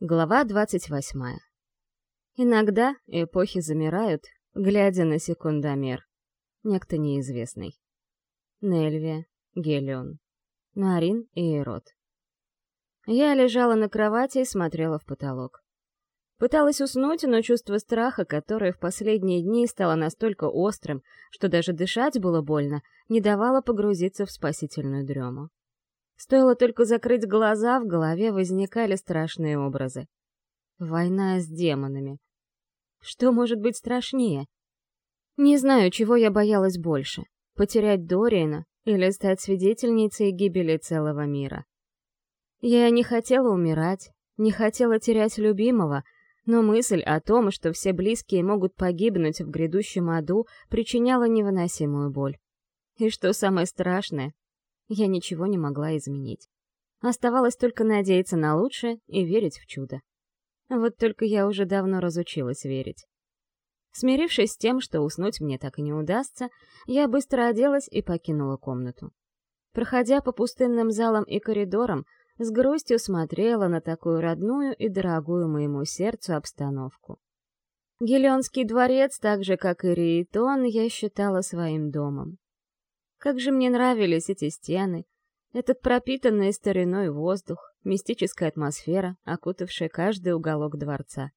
Глава 28. Иногда эпохи замирают, глядя на секундомер. Некто неизвестный. Нельвия, Гелион, Нарин и Эрот. Я лежала на кровати и смотрела в потолок. Пыталась уснуть, но чувство страха, которое в последние дни стало настолько острым, что даже дышать было больно, не давало погрузиться в спасительную дрему. Стоило только закрыть глаза, в голове возникали страшные образы. Война с демонами. Что может быть страшнее? Не знаю, чего я боялась больше — потерять Дориана или стать свидетельницей гибели целого мира. Я не хотела умирать, не хотела терять любимого, но мысль о том, что все близкие могут погибнуть в грядущем аду, причиняла невыносимую боль. И что самое страшное, я ничего не могла изменить. Оставалось только надеяться на лучшее и верить в чудо. Вот только я уже давно разучилась верить. Смирившись с тем, что уснуть мне так и не удастся, я быстро оделась и покинула комнату. Проходя по пустынным залам и коридорам, с грустью смотрела на такую родную и дорогую моему сердцу обстановку. Гелионский дворец, так же, как и Риетон, я считала своим домом. Как же мне нравились эти стены, этот пропитанный стариной воздух, мистическая атмосфера, окутавшая каждый уголок дворца.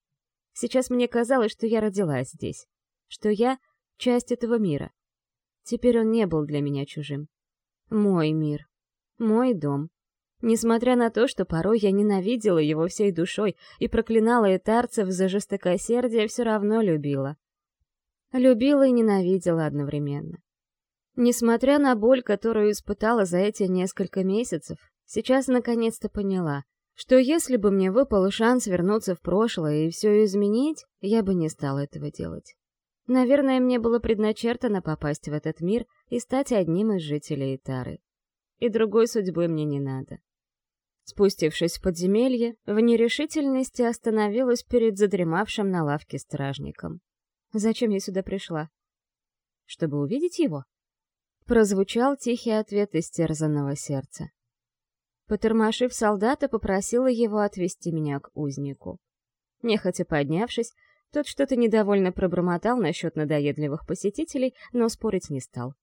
Сейчас мне казалось, что я родилась здесь, что я — часть этого мира. Теперь он не был для меня чужим. Мой мир, мой дом. Несмотря на то, что порой я ненавидела его всей душой и проклинала этарцев за жестокосердие, все равно любила. Любила и ненавидела одновременно. Несмотря на боль, которую испытала за эти несколько месяцев, сейчас наконец-то поняла, что если бы мне выпал шанс вернуться в прошлое и все изменить, я бы не стала этого делать. Наверное, мне было предначертано попасть в этот мир и стать одним из жителей Итары. И другой судьбы мне не надо. Спустившись в подземелье, в нерешительности остановилась перед задремавшим на лавке стражником. Зачем я сюда пришла? Чтобы увидеть его? Прозвучал тихий ответ из терзанного сердца. Потормошив солдата, попросила его отвести меня к узнику. Нехотя поднявшись, тот что-то недовольно пробормотал насчет надоедливых посетителей, но спорить не стал.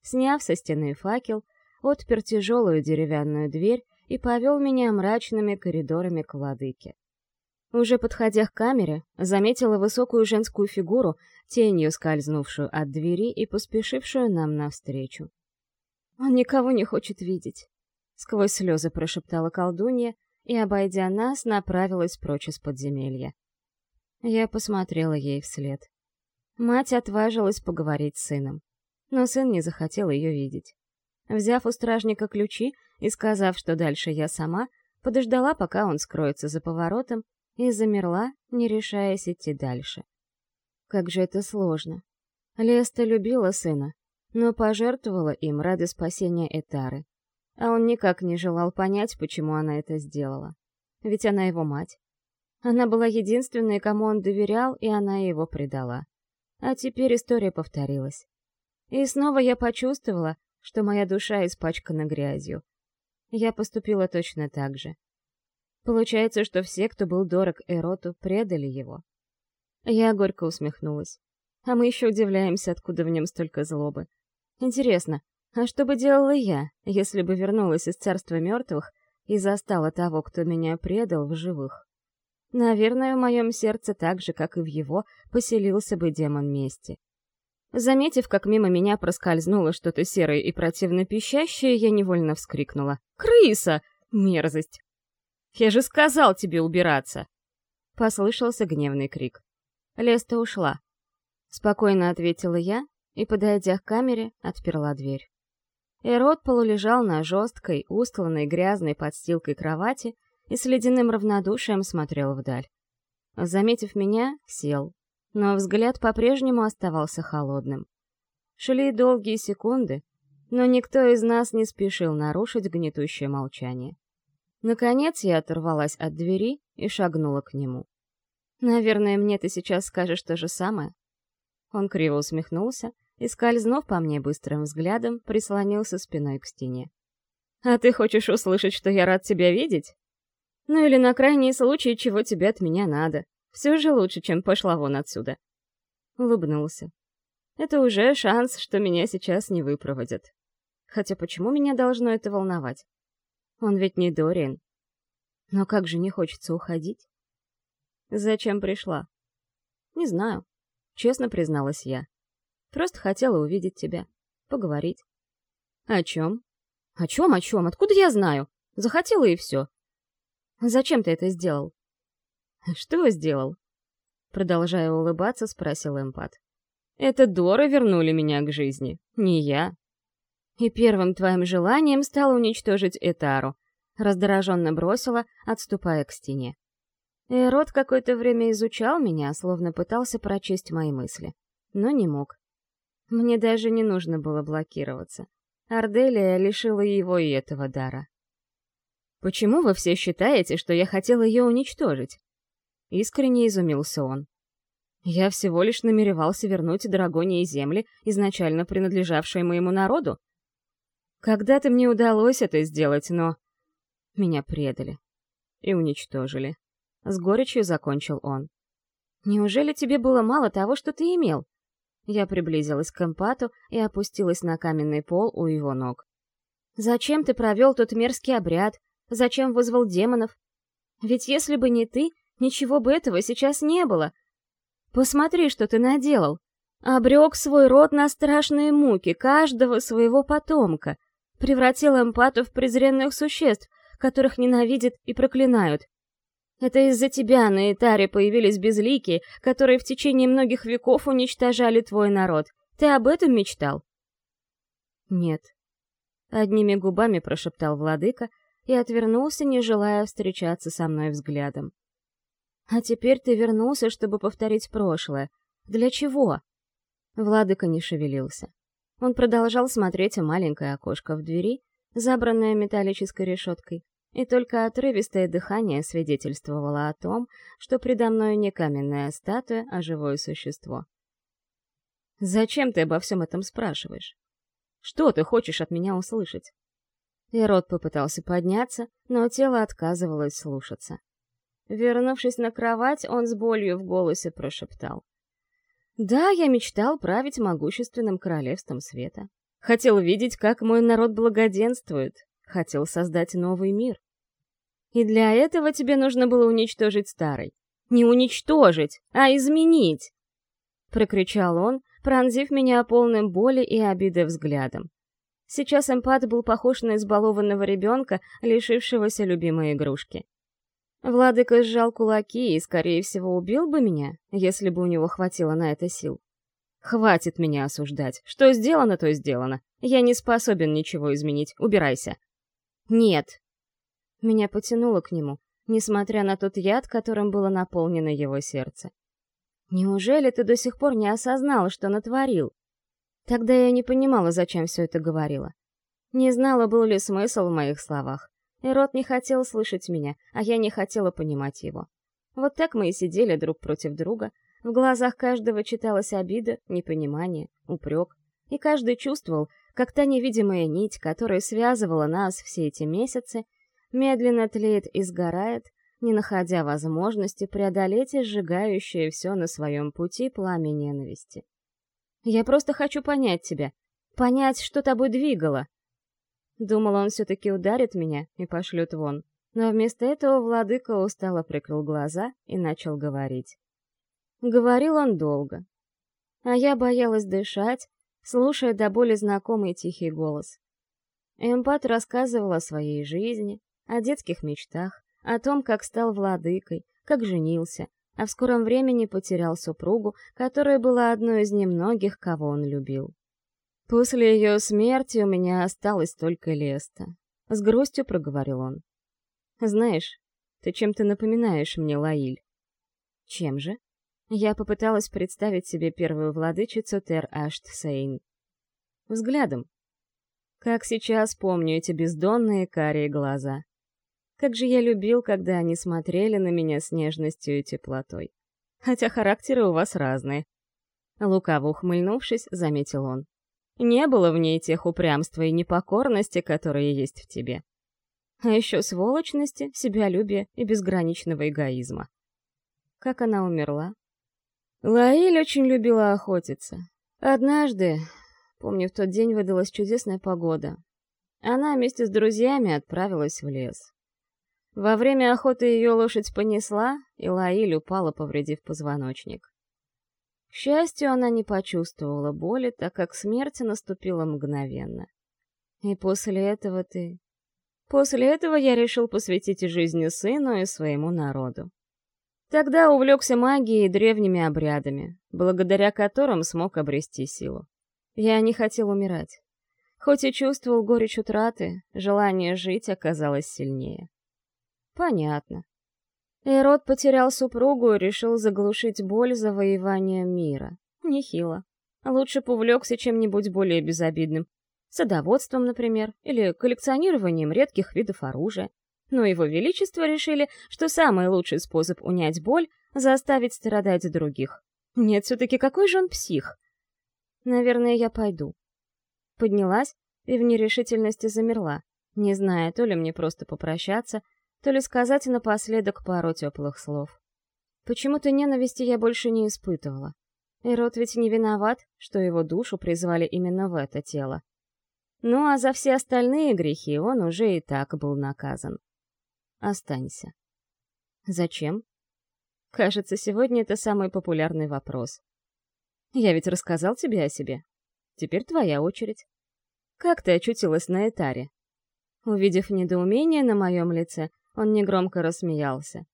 Сняв со стены факел, отпер тяжелую деревянную дверь и повел меня мрачными коридорами к владыке. Уже подходя к камере, заметила высокую женскую фигуру, тенью скользнувшую от двери и поспешившую нам навстречу. «Он никого не хочет видеть», — сквозь слезы прошептала колдунья и, обойдя нас, направилась прочь из подземелья. Я посмотрела ей вслед. Мать отважилась поговорить с сыном, но сын не захотел ее видеть. Взяв у стражника ключи и сказав, что дальше я сама, подождала, пока он скроется за поворотом, и замерла, не решаясь идти дальше. Как же это сложно. Леста любила сына, но пожертвовала им ради спасения Этары. А он никак не желал понять, почему она это сделала. Ведь она его мать. Она была единственной, кому он доверял, и она его предала. А теперь история повторилась. И снова я почувствовала, что моя душа испачкана грязью. Я поступила точно так же. Получается, что все, кто был дорог Эроту, предали его. Я горько усмехнулась. А мы еще удивляемся, откуда в нем столько злобы. Интересно, а что бы делала я, если бы вернулась из царства мертвых и застала того, кто меня предал, в живых? Наверное, в моем сердце так же, как и в его, поселился бы демон мести. Заметив, как мимо меня проскользнуло что-то серое и противно пищащее, я невольно вскрикнула. «Крыса! Мерзость! Я же сказал тебе убираться!» Послышался гневный крик. Леста ушла. Спокойно ответила я и, подойдя к камере, отперла дверь. Эрот полулежал на жесткой, устланной грязной подстилкой кровати и с ледяным равнодушием смотрел вдаль. Заметив меня, сел, но взгляд по-прежнему оставался холодным. Шли долгие секунды, но никто из нас не спешил нарушить гнетущее молчание. Наконец я оторвалась от двери и шагнула к нему. «Наверное, мне ты сейчас скажешь то же самое». Он криво усмехнулся и, скользнув по мне быстрым взглядом, прислонился спиной к стене. «А ты хочешь услышать, что я рад тебя видеть?» Ну или на крайний случай, чего тебе от меня надо. Все же лучше, чем пошла вон отсюда. Улыбнулся. Это уже шанс, что меня сейчас не выпроводят. Хотя почему меня должно это волновать? Он ведь не Дориан. Но как же не хочется уходить? Зачем пришла? Не знаю. Честно призналась я. Просто хотела увидеть тебя. Поговорить. О чем? О чем, о чем? Откуда я знаю? Захотела и все. Зачем ты это сделал? Что сделал? Продолжая улыбаться, спросил эмпат. Это Дора вернули меня к жизни, не я. И первым твоим желанием стало уничтожить Этару. Раздраженно бросила, отступая к стене. Эрот какое-то время изучал меня, словно пытался прочесть мои мысли. Но не мог. Мне даже не нужно было блокироваться. Арделия лишила его и этого дара. «Почему вы все считаете, что я хотел ее уничтожить?» Искренне изумился он. «Я всего лишь намеревался вернуть Драгонии земли, изначально принадлежавшие моему народу. Когда-то мне удалось это сделать, но... Меня предали. И уничтожили. С горечью закончил он. «Неужели тебе было мало того, что ты имел?» Я приблизилась к эмпату и опустилась на каменный пол у его ног. «Зачем ты провел тот мерзкий обряд? Зачем вызвал демонов? Ведь если бы не ты, ничего бы этого сейчас не было. Посмотри, что ты наделал. Обрек свой род на страшные муки каждого своего потомка. Превратил эмпатов в презренных существ, которых ненавидят и проклинают. Это из-за тебя на Итаре появились безликие, которые в течение многих веков уничтожали твой народ. Ты об этом мечтал? Нет. Одними губами прошептал владыка и отвернулся, не желая встречаться со мной взглядом. А теперь ты вернулся, чтобы повторить прошлое. Для чего? Владыка не шевелился. Он продолжал смотреть в маленькое окошко в двери, забранное металлической решеткой, и только отрывистое дыхание свидетельствовало о том, что предо мной не каменная статуя, а живое существо. «Зачем ты обо всем этом спрашиваешь? Что ты хочешь от меня услышать?» Ирод попытался подняться, но тело отказывалось слушаться. Вернувшись на кровать, он с болью в голосе прошептал. «Да, я мечтал править могущественным королевством света. Хотел видеть, как мой народ благоденствует, хотел создать новый мир. И для этого тебе нужно было уничтожить старый. Не уничтожить, а изменить!» Прокричал он, пронзив меня полным боли и обиды взглядом. Сейчас эмпат был похож на избалованного ребенка, лишившегося любимой игрушки. Владыка сжал кулаки и, скорее всего, убил бы меня, если бы у него хватило на это сил. Хватит меня осуждать. Что сделано, то сделано. Я не способен ничего изменить. Убирайся. «Нет». Меня потянуло к нему, несмотря на тот яд, которым было наполнено его сердце. «Неужели ты до сих пор не осознал, что натворил?» Тогда я не понимала, зачем все это говорила. Не знала, был ли смысл в моих словах. Ирод не хотел слышать меня, а я не хотела понимать его. Вот так мы и сидели друг против друга. В глазах каждого читалась обида, непонимание, упрек. И каждый чувствовал, как та невидимая нить, которая связывала нас все эти месяцы, медленно тлеет и сгорает, не находя возможности преодолеть сжигающее все на своем пути пламя ненависти. «Я просто хочу понять тебя, понять, что тобой двигало». Думал, он все-таки ударит меня и пошлет вон, но вместо этого владыка устало прикрыл глаза и начал говорить. Говорил он долго, а я боялась дышать, слушая до боли знакомый тихий голос. Эмпат рассказывал о своей жизни, о детских мечтах, о том, как стал владыкой, как женился, а в скором времени потерял супругу, которая была одной из немногих, кого он любил. После ее смерти у меня осталось только Леста. С грустью проговорил он. Знаешь, ты чем-то напоминаешь мне Лаиль. Чем же? Я попыталась представить себе первую владычицу Тер-Ашт-Сейн. Взглядом. Как сейчас помню эти бездонные карие глаза. Как же я любил, когда они смотрели на меня с нежностью и теплотой. Хотя характеры у вас разные. Лукаво ухмыльнувшись, заметил он. Не было в ней тех упрямства и непокорности, которые есть в тебе. А еще сволочности, себялюбия и безграничного эгоизма. Как она умерла? Лаиль очень любила охотиться. Однажды, помню, в тот день выдалась чудесная погода. Она вместе с друзьями отправилась в лес. Во время охоты ее лошадь понесла, и Лаиль упала, повредив позвоночник. К счастью, она не почувствовала боли, так как смерть наступила мгновенно. И после этого ты... После этого я решил посвятить жизни сыну и своему народу. Тогда увлекся магией и древними обрядами, благодаря которым смог обрести силу. Я не хотел умирать. Хоть и чувствовал горечь утраты, желание жить оказалось сильнее. Понятно. Эрод потерял супругу и решил заглушить боль завоевания мира. Нехило. Лучше повлекся чем-нибудь более безобидным. Садоводством, например, или коллекционированием редких видов оружия. Но его величество решили, что самый лучший способ унять боль — заставить страдать других. Нет, все-таки какой же он псих? Наверное, я пойду. Поднялась и в нерешительности замерла, не зная, то ли мне просто попрощаться, то ли сказать напоследок пару теплых слов. Почему-то ненависти я больше не испытывала. Ирод ведь не виноват, что его душу призвали именно в это тело. Ну а за все остальные грехи он уже и так был наказан. Останься. Зачем? Кажется, сегодня это самый популярный вопрос. Я ведь рассказал тебе о себе. Теперь твоя очередь. Как ты очутилась на Этаре? Увидев недоумение на моем лице, он негромко рассмеялся.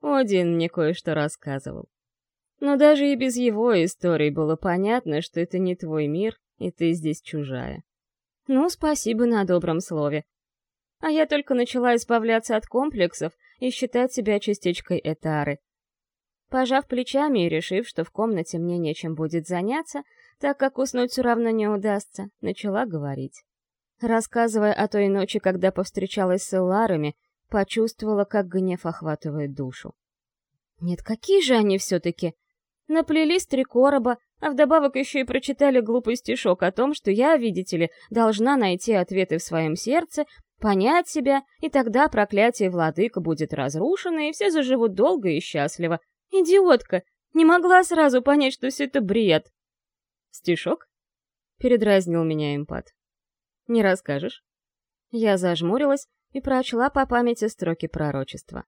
Один мне кое-что рассказывал. Но даже и без его истории было понятно, что это не твой мир, и ты здесь чужая. Ну, спасибо на добром слове. А я только начала избавляться от комплексов и считать себя частичкой Этары. Пожав плечами и решив, что в комнате мне нечем будет заняться, так как уснуть все равно не удастся, начала говорить. Рассказывая о той ночи, когда повстречалась с Элларами, Почувствовала, как гнев охватывает душу. Нет, какие же они все-таки? Наплелись три короба, а вдобавок еще и прочитали глупый стишок о том, что я, видите ли, должна найти ответы в своем сердце, понять себя, и тогда проклятие владыка будет разрушено, и все заживут долго и счастливо. Идиотка! Не могла сразу понять, что все это бред. Стишок? Передразнил меня импат. Не расскажешь? Я зажмурилась, и прочла по памяти строки пророчества.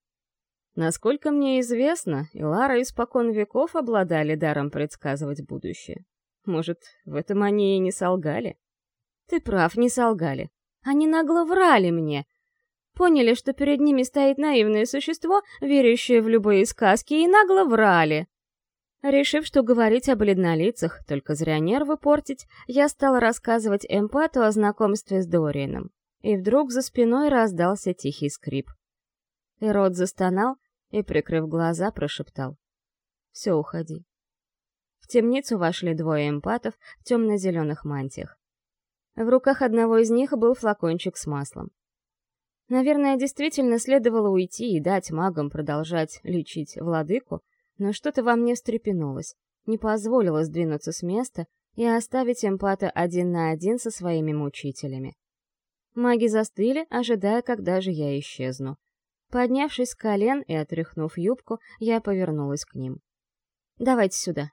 Насколько мне известно, Илара испокон веков обладали даром предсказывать будущее. Может, в этом они и не солгали? Ты прав, не солгали. Они нагло врали мне. Поняли, что перед ними стоит наивное существо, верящее в любые сказки, и нагло врали. Решив, что говорить о бледнолицах, только зря нервы портить, я стала рассказывать эмпату о знакомстве с Дорианом и вдруг за спиной раздался тихий скрип. Ирод застонал и, прикрыв глаза, прошептал. «Все, уходи». В темницу вошли двое эмпатов в темно-зеленых мантиях. В руках одного из них был флакончик с маслом. Наверное, действительно следовало уйти и дать магам продолжать лечить владыку, но что-то во мне встрепенулось, не позволило сдвинуться с места и оставить эмпата один на один со своими мучителями. Маги застыли, ожидая, когда же я исчезну. Поднявшись с колен и отряхнув юбку, я повернулась к ним. «Давайте сюда».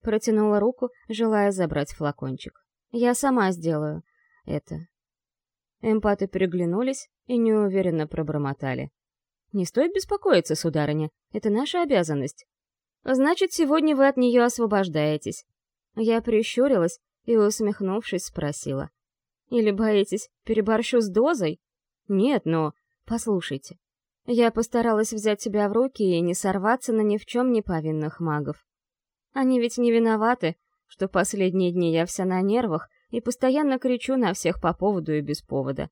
Протянула руку, желая забрать флакончик. «Я сама сделаю это». Эмпаты переглянулись и неуверенно пробормотали. «Не стоит беспокоиться, сударыня, это наша обязанность. Значит, сегодня вы от нее освобождаетесь». Я прищурилась и, усмехнувшись, спросила. Или боитесь, переборщу с дозой? Нет, но... Послушайте. Я постаралась взять себя в руки и не сорваться на ни в чем не повинных магов. Они ведь не виноваты, что последние дни я вся на нервах и постоянно кричу на всех по поводу и без повода.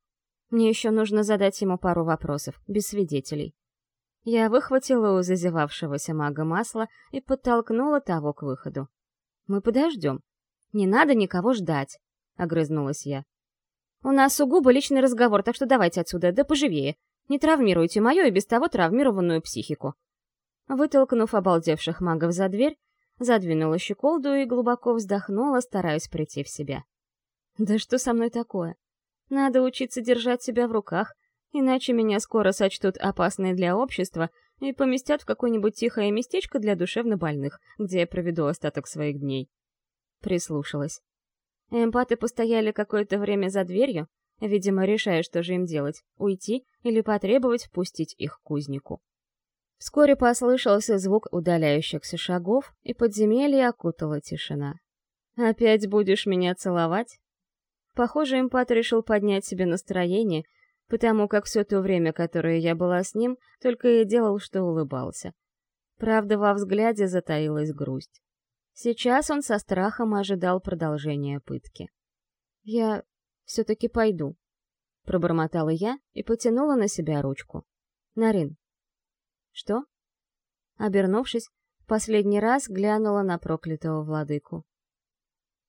Мне еще нужно задать ему пару вопросов, без свидетелей. Я выхватила у зазевавшегося мага масло и подтолкнула того к выходу. «Мы подождем. Не надо никого ждать», — огрызнулась я. У нас сугубо личный разговор, так что давайте отсюда, да поживее. Не травмируйте мою и без того травмированную психику». Вытолкнув обалдевших магов за дверь, задвинула щеколду и глубоко вздохнула, стараясь прийти в себя. «Да что со мной такое? Надо учиться держать себя в руках, иначе меня скоро сочтут опасной для общества и поместят в какое-нибудь тихое местечко для душевнобольных, где я проведу остаток своих дней. Прислушалась. Эмпаты постояли какое-то время за дверью, видимо, решая, что же им делать — уйти или потребовать впустить их к кузнику. Вскоре послышался звук удаляющихся шагов, и подземелье окутала тишина. «Опять будешь меня целовать?» Похоже, импат решил поднять себе настроение, потому как все то время, которое я была с ним, только и делал, что улыбался. Правда, во взгляде затаилась грусть. Сейчас он со страхом ожидал продолжения пытки. «Я все-таки пойду», — пробормотала я и потянула на себя ручку. «Нарин, «Что?» Обернувшись, последний раз глянула на проклятого владыку.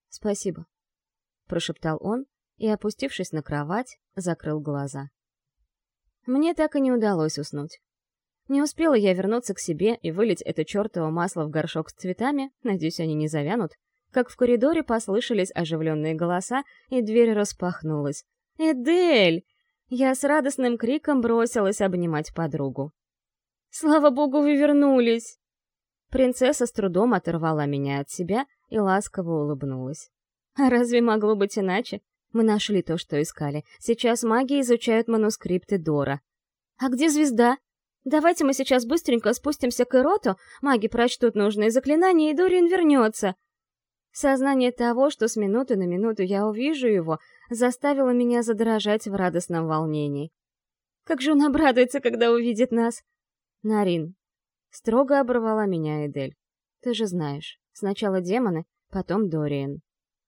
«Спасибо», — прошептал он и, опустившись на кровать, закрыл глаза. Мне так и не удалось уснуть. Не успела я вернуться к себе и вылить это чертово масло в горшок с цветами, надеюсь, они не завянут, как в коридоре послышались оживленные голоса, и дверь распахнулась. «Эдель!» Я с радостным криком бросилась обнимать подругу. Слава богу, вы вернулись!» Принцесса с трудом оторвала меня от себя и ласково улыбнулась. «А разве могло быть иначе? Мы нашли то, что искали. Сейчас маги изучают манускрипты Дора. А где звезда? Давайте мы сейчас быстренько спустимся к Эроту, маги прочтут нужные заклинания, и Дориан вернется!» Сознание того, что с минуты на минуту я увижу его, заставило меня задрожать в радостном волнении. Как же он обрадуется, когда увидит нас! Нарин. Строго оборвала меня Эдель. Ты же знаешь, сначала демоны, потом Дориан.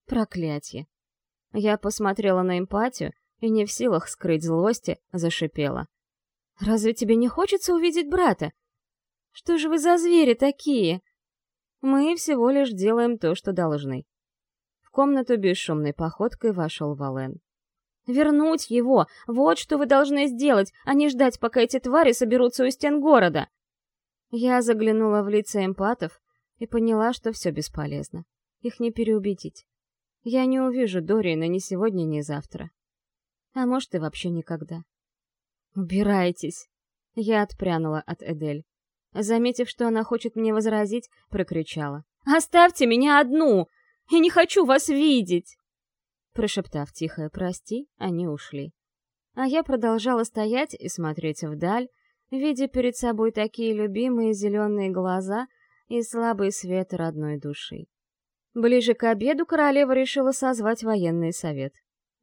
Проклятье. Я посмотрела на эмпатию и не в силах скрыть злости, зашипела. «Разве тебе не хочется увидеть брата? Что же вы за звери такие?» «Мы всего лишь делаем то, что должны». В комнату бесшумной походкой вошел Вален. Вернуть его! Вот что вы должны сделать, а не ждать, пока эти твари соберутся у стен города!» Я заглянула в лица эмпатов и поняла, что все бесполезно. Их не переубедить. Я не увижу Дориана ни сегодня, ни завтра. А может, и вообще никогда. «Убирайтесь!» Я отпрянула от Эдель. Заметив, что она хочет мне возразить, прокричала. «Оставьте меня одну! Я не хочу вас видеть!» Прошептав тихое «прости», они ушли. А я продолжала стоять и смотреть вдаль, видя перед собой такие любимые зеленые глаза и слабый свет родной души. Ближе к обеду королева решила созвать военный совет.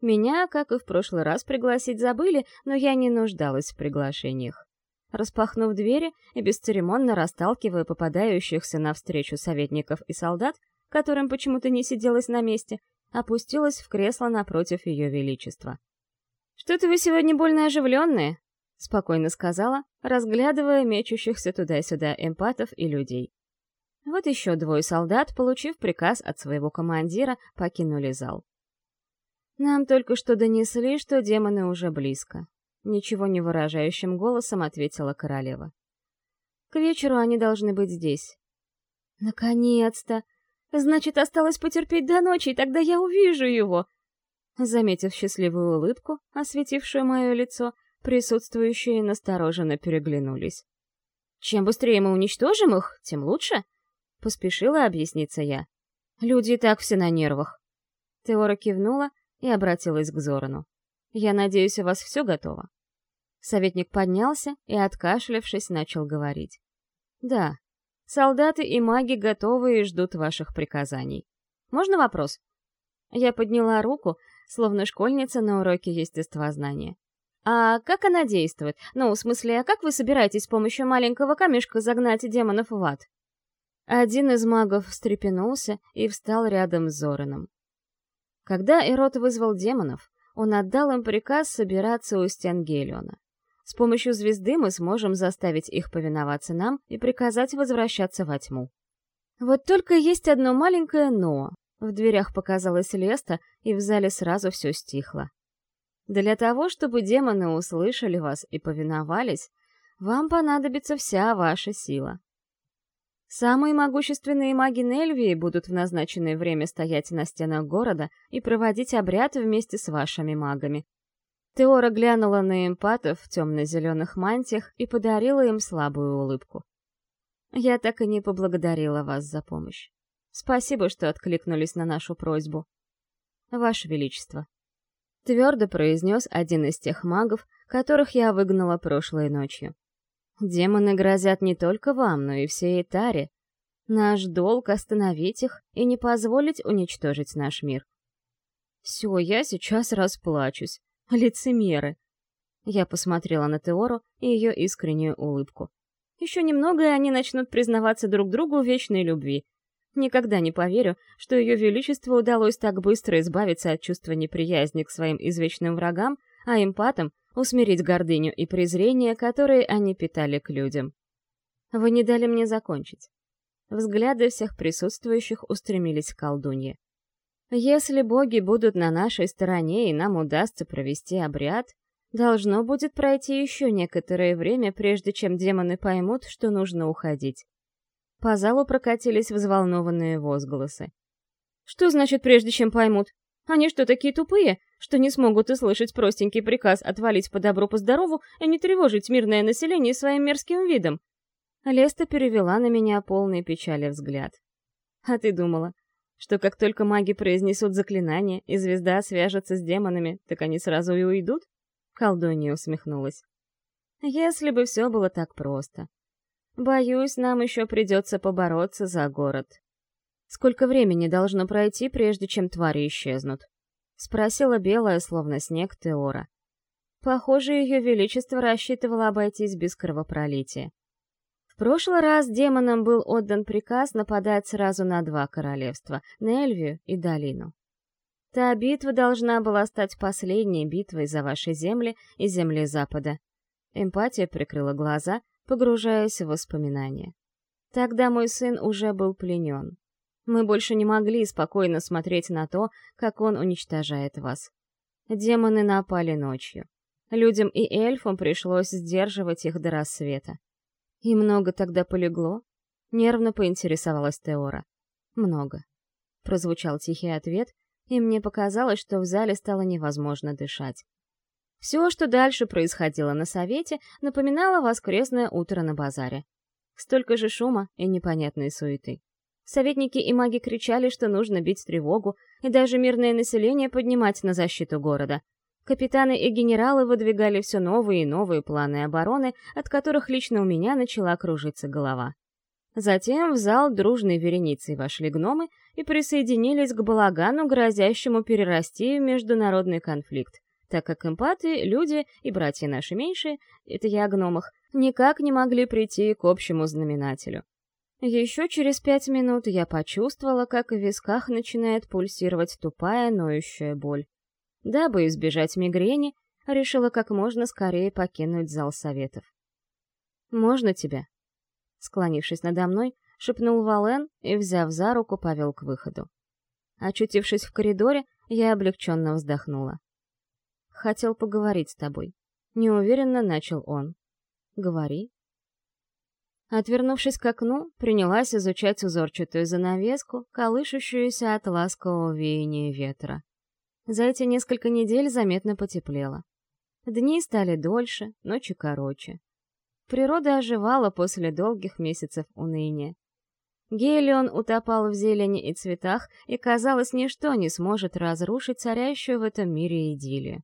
Меня, как и в прошлый раз, пригласить забыли, но я не нуждалась в приглашениях. Распахнув двери и бесцеремонно расталкивая попадающихся навстречу советников и солдат, которым почему-то не сиделось на месте, опустилась в кресло напротив ее величества. «Что-то вы сегодня больно оживленные», — спокойно сказала, разглядывая мечущихся туда-сюда эмпатов и людей. Вот еще двое солдат, получив приказ от своего командира, покинули зал. «Нам только что донесли, что демоны уже близко», — ничего не выражающим голосом ответила королева. «К вечеру они должны быть здесь». «Наконец-то!» Значит, осталось потерпеть до ночи, и тогда я увижу его. Заметив счастливую улыбку, осветившую мое лицо, присутствующие настороженно переглянулись. «Чем быстрее мы уничтожим их, тем лучше», — поспешила объясниться я. «Люди и так все на нервах». Теора кивнула и обратилась к Зорану. «Я надеюсь, у вас все готово?» Советник поднялся и, откашлявшись, начал говорить. «Да, Солдаты и маги готовы и ждут ваших приказаний. Можно вопрос? Я подняла руку, словно школьница на уроке естествознания. А как она действует? Ну, в смысле, а как вы собираетесь с помощью маленького камешка загнать демонов в ад? Один из магов встрепенулся и встал рядом с Зораном. Когда Эрот вызвал демонов, он отдал им приказ собираться у стен Гелиона. С помощью звезды мы сможем заставить их повиноваться нам и приказать возвращаться во тьму. Вот только есть одно маленькое «но». В дверях показалась Леста, и в зале сразу все стихло. Для того, чтобы демоны услышали вас и повиновались, вам понадобится вся ваша сила. Самые могущественные маги Нельвии будут в назначенное время стоять на стенах города и проводить обряд вместе с вашими магами. Теора глянула на эмпатов в темно-зеленых мантиях и подарила им слабую улыбку. «Я так и не поблагодарила вас за помощь. Спасибо, что откликнулись на нашу просьбу. Ваше Величество». Твердо произнес один из тех магов, которых я выгнала прошлой ночью. «Демоны грозят не только вам, но и всей Таре. Наш долг — остановить их и не позволить уничтожить наш мир. Все, я сейчас расплачусь. Лицемеры. Я посмотрела на Теору и ее искреннюю улыбку. Еще немного, и они начнут признаваться друг другу в вечной любви. Никогда не поверю, что ее величеству удалось так быстро избавиться от чувства неприязни к своим извечным врагам, а эмпатам усмирить гордыню и презрение, которые они питали к людям. Вы не дали мне закончить. Взгляды всех присутствующих устремились к колдунье. Если боги будут на нашей стороне и нам удастся провести обряд, должно будет пройти еще некоторое время, прежде чем демоны поймут, что нужно уходить. По залу прокатились взволнованные возгласы. «Что значит «прежде чем поймут»? Они что, такие тупые, что не смогут услышать простенький приказ отвалить по добру, по здорову и не тревожить мирное население своим мерзким видом?» Леста перевела на меня полный печали взгляд. «А ты думала, что как только маги произнесут заклинание, и звезда свяжется с демонами, так они сразу и уйдут? Колдунья усмехнулась. Если бы все было так просто. Боюсь, нам еще придется побороться за город. Сколько времени должно пройти, прежде чем твари исчезнут? Спросила белая, словно снег, Теора. Похоже, ее величество рассчитывало обойтись без кровопролития прошлый раз демонам был отдан приказ нападать сразу на два королевства — Нельвию и Долину. Та битва должна была стать последней битвой за ваши земли и земли Запада. Эмпатия прикрыла глаза, погружаясь в воспоминания. Тогда мой сын уже был пленен. Мы больше не могли спокойно смотреть на то, как он уничтожает вас. Демоны напали ночью. Людям и эльфам пришлось сдерживать их до рассвета. «И много тогда полегло?» — нервно поинтересовалась Теора. «Много». Прозвучал тихий ответ, и мне показалось, что в зале стало невозможно дышать. Все, что дальше происходило на совете, напоминало воскресное утро на базаре. Столько же шума и непонятной суеты. Советники и маги кричали, что нужно бить тревогу, и даже мирное население поднимать на защиту города — Капитаны и генералы выдвигали все новые и новые планы обороны, от которых лично у меня начала кружиться голова. Затем в зал дружной вереницей вошли гномы и присоединились к балагану, грозящему перерасти в международный конфликт, так как эмпаты, люди и братья наши меньшие, это я о гномах, никак не могли прийти к общему знаменателю. Еще через пять минут я почувствовала, как в висках начинает пульсировать тупая ноющая боль. Дабы избежать мигрени, решила как можно скорее покинуть зал советов. «Можно тебя?» Склонившись надо мной, шепнул Вален и, взяв за руку, повел к выходу. Очутившись в коридоре, я облегченно вздохнула. «Хотел поговорить с тобой». Неуверенно начал он. «Говори». Отвернувшись к окну, принялась изучать узорчатую занавеску, колышущуюся от ласкового веяния ветра. За эти несколько недель заметно потеплело. Дни стали дольше, ночи короче. Природа оживала после долгих месяцев уныния. Гелион утопал в зелени и цветах, и, казалось, ничто не сможет разрушить царящую в этом мире идиллию.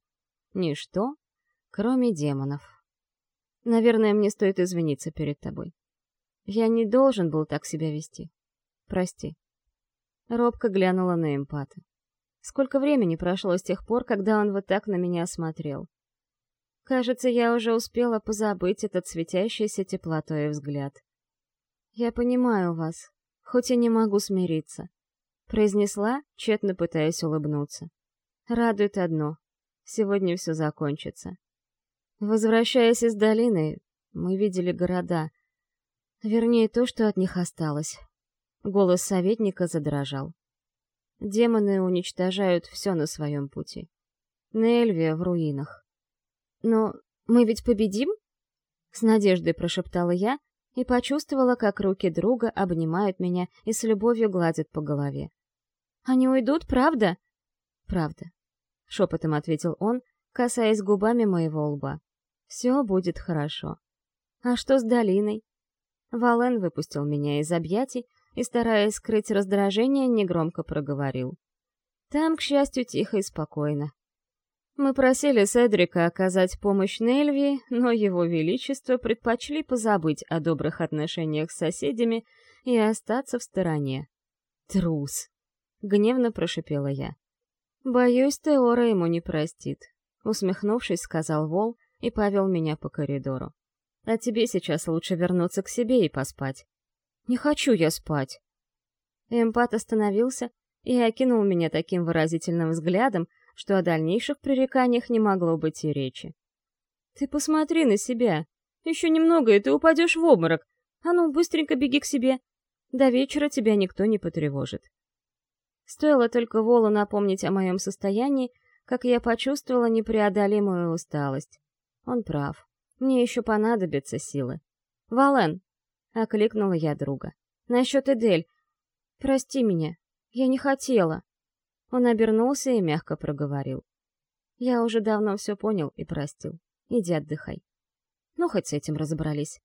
Ничто, кроме демонов. Наверное, мне стоит извиниться перед тобой. Я не должен был так себя вести. Прости. Робко глянула на эмпата. Сколько времени прошло с тех пор, когда он вот так на меня смотрел. Кажется, я уже успела позабыть этот светящийся теплотой взгляд. «Я понимаю вас, хоть и не могу смириться», — произнесла, тщетно пытаясь улыбнуться. «Радует одно. Сегодня все закончится». Возвращаясь из долины, мы видели города. Вернее, то, что от них осталось. Голос советника задрожал. Демоны уничтожают все на своем пути. Нельвия в руинах. Но мы ведь победим? С надеждой прошептала я и почувствовала, как руки друга обнимают меня и с любовью гладят по голове. Они уйдут, правда? Правда. Шепотом ответил он, касаясь губами моего лба. «Все будет хорошо». «А что с долиной?» Вален выпустил меня из объятий и, стараясь скрыть раздражение, негромко проговорил. Там, к счастью, тихо и спокойно. Мы просили Седрика оказать помощь Нельви, но его величество предпочли позабыть о добрых отношениях с соседями и остаться в стороне. «Трус!» — гневно прошипела я. «Боюсь, Теора ему не простит», — усмехнувшись, сказал Вол и повел меня по коридору. «А тебе сейчас лучше вернуться к себе и поспать». «Не хочу я спать!» Эмпат остановился и окинул меня таким выразительным взглядом, что о дальнейших пререканиях не могло быть и речи. «Ты посмотри на себя! Еще немного, и ты упадешь в обморок! А ну, быстренько беги к себе! До вечера тебя никто не потревожит!» Стоило только Волу напомнить о моем состоянии, как я почувствовала непреодолимую усталость. Он прав. Мне еще понадобятся силы. «Вален!» — окликнула я друга. «Насчет Эдель. Прости меня. Я не хотела». Он обернулся и мягко проговорил. «Я уже давно все понял и простил. Иди отдыхай». Ну, хоть с этим разобрались.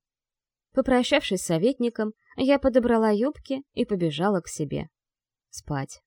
Попрощавшись с советником, я подобрала юбки и побежала к себе. Спать.